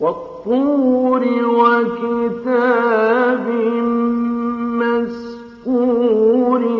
والطور وكتاب مسكور.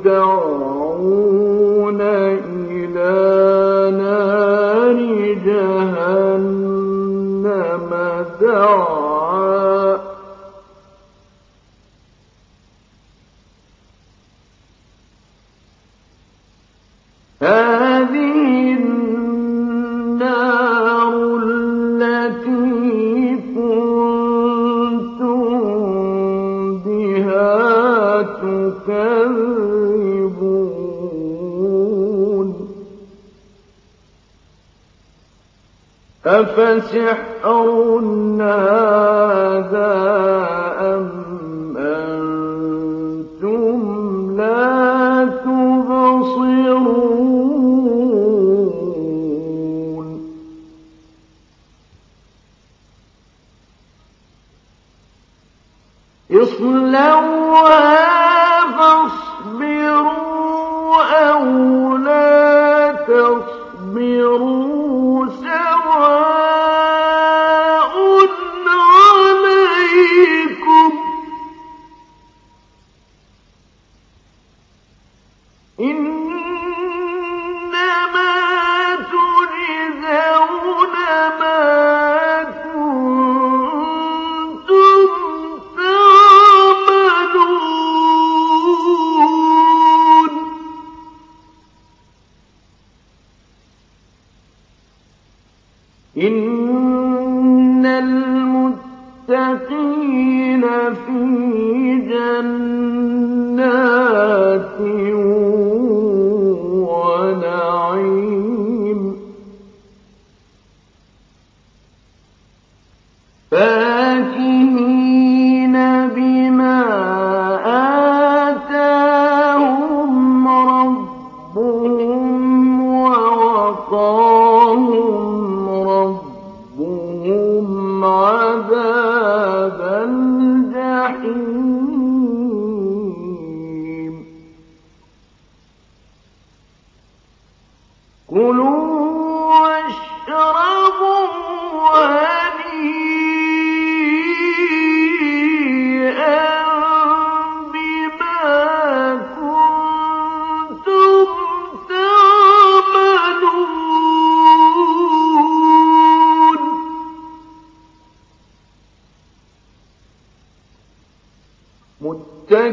هدى أفسحر هذا إن المتقين في جنات ونعيم. فاكهين بما آتاهم ربهم ووقاهم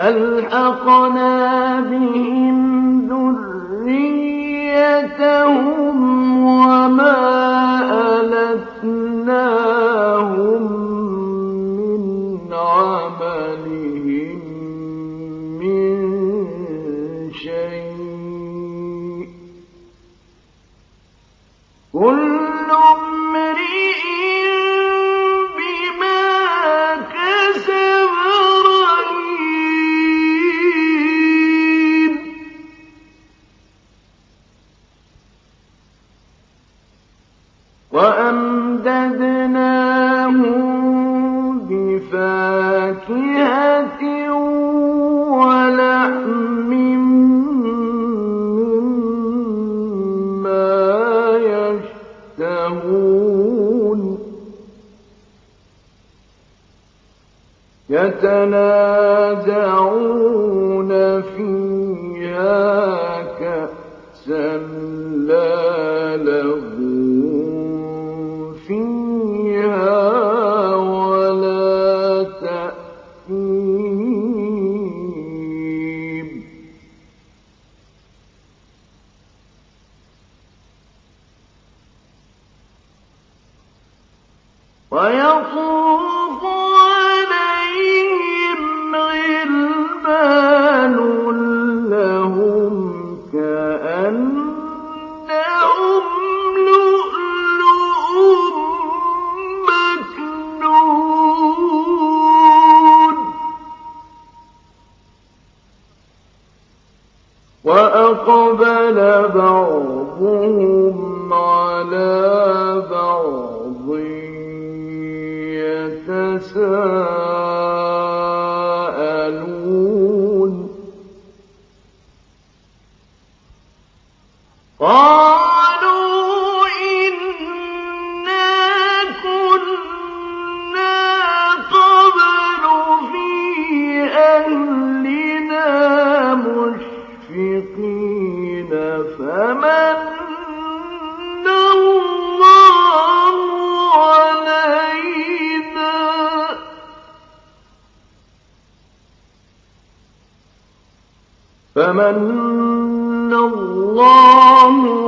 ألحقنا بهم ذريتهم وما ألتناهم يتنازعون فيها كأسا قالوا إنا كنا قبل في أهلنا مشفقين فمن الله علينا فمن الله علينا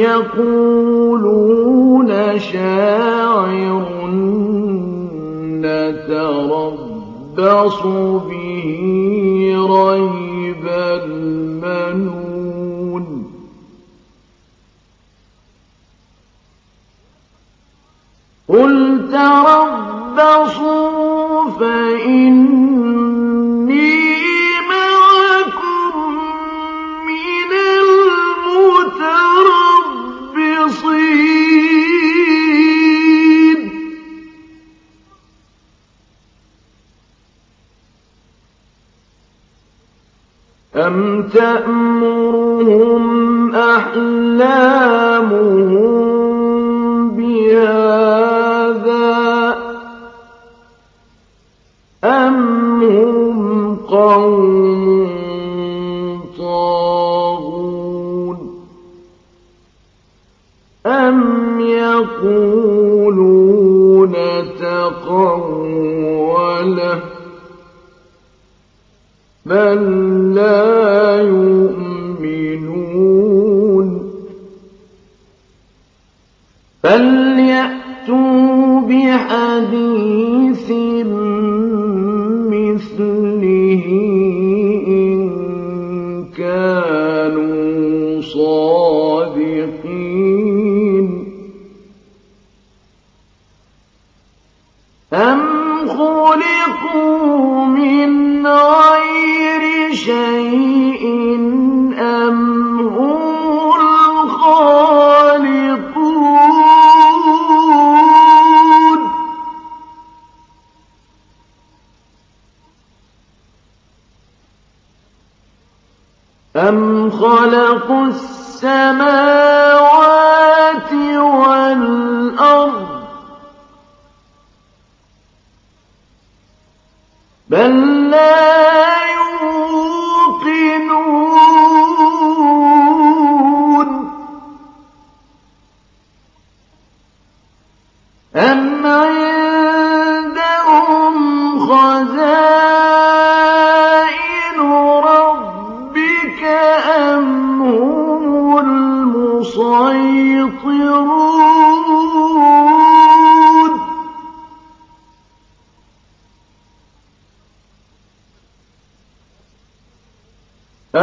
يقولون شاعر نتربص به. أم تأمرهم أحلامهم بهذا أم هم قوم طاغون يقولون تقوله بل أم خلقوا من غير شيء أم هم أم خلقوا السماوات والأرض بل لا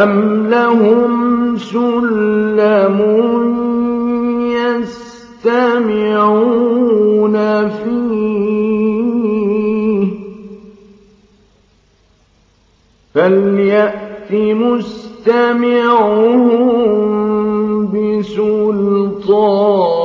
أم لهم سلم يستمعون فيه فليأت مستمعهم بسلطان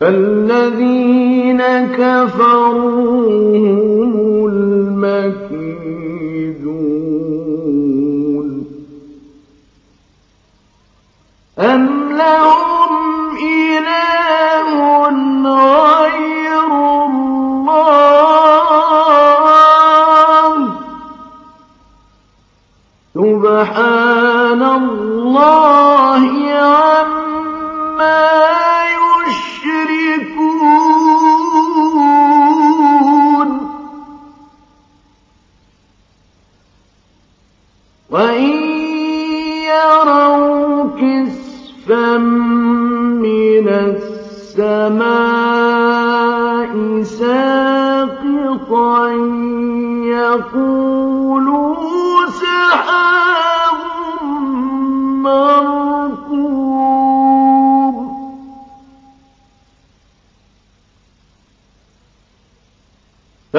فالذين كفروا هم المكيدون. أم لهم إله غير الله؟ سبحان الله.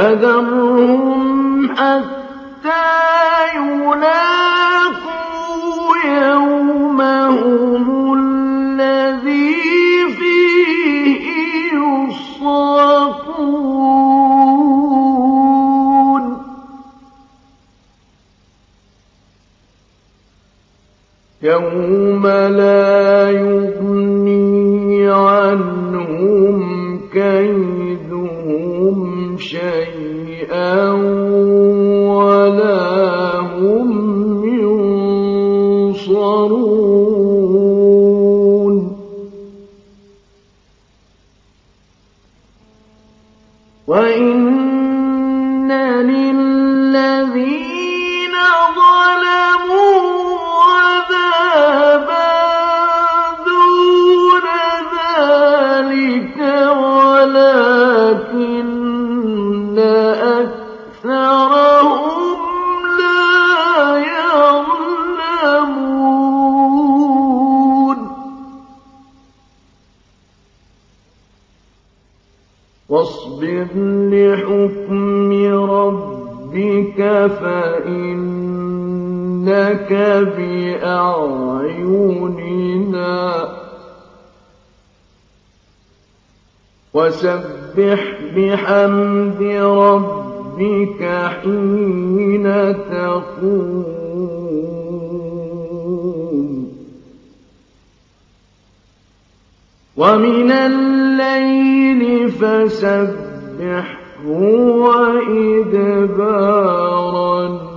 فذرهم حتى يلاقوا يومهم الذي فيه يصافون يوم لا يغني عنهم كيدهم. وسبح بحمد ربك حين تقوم. ومن الليل فسبحه وإدبار النجوم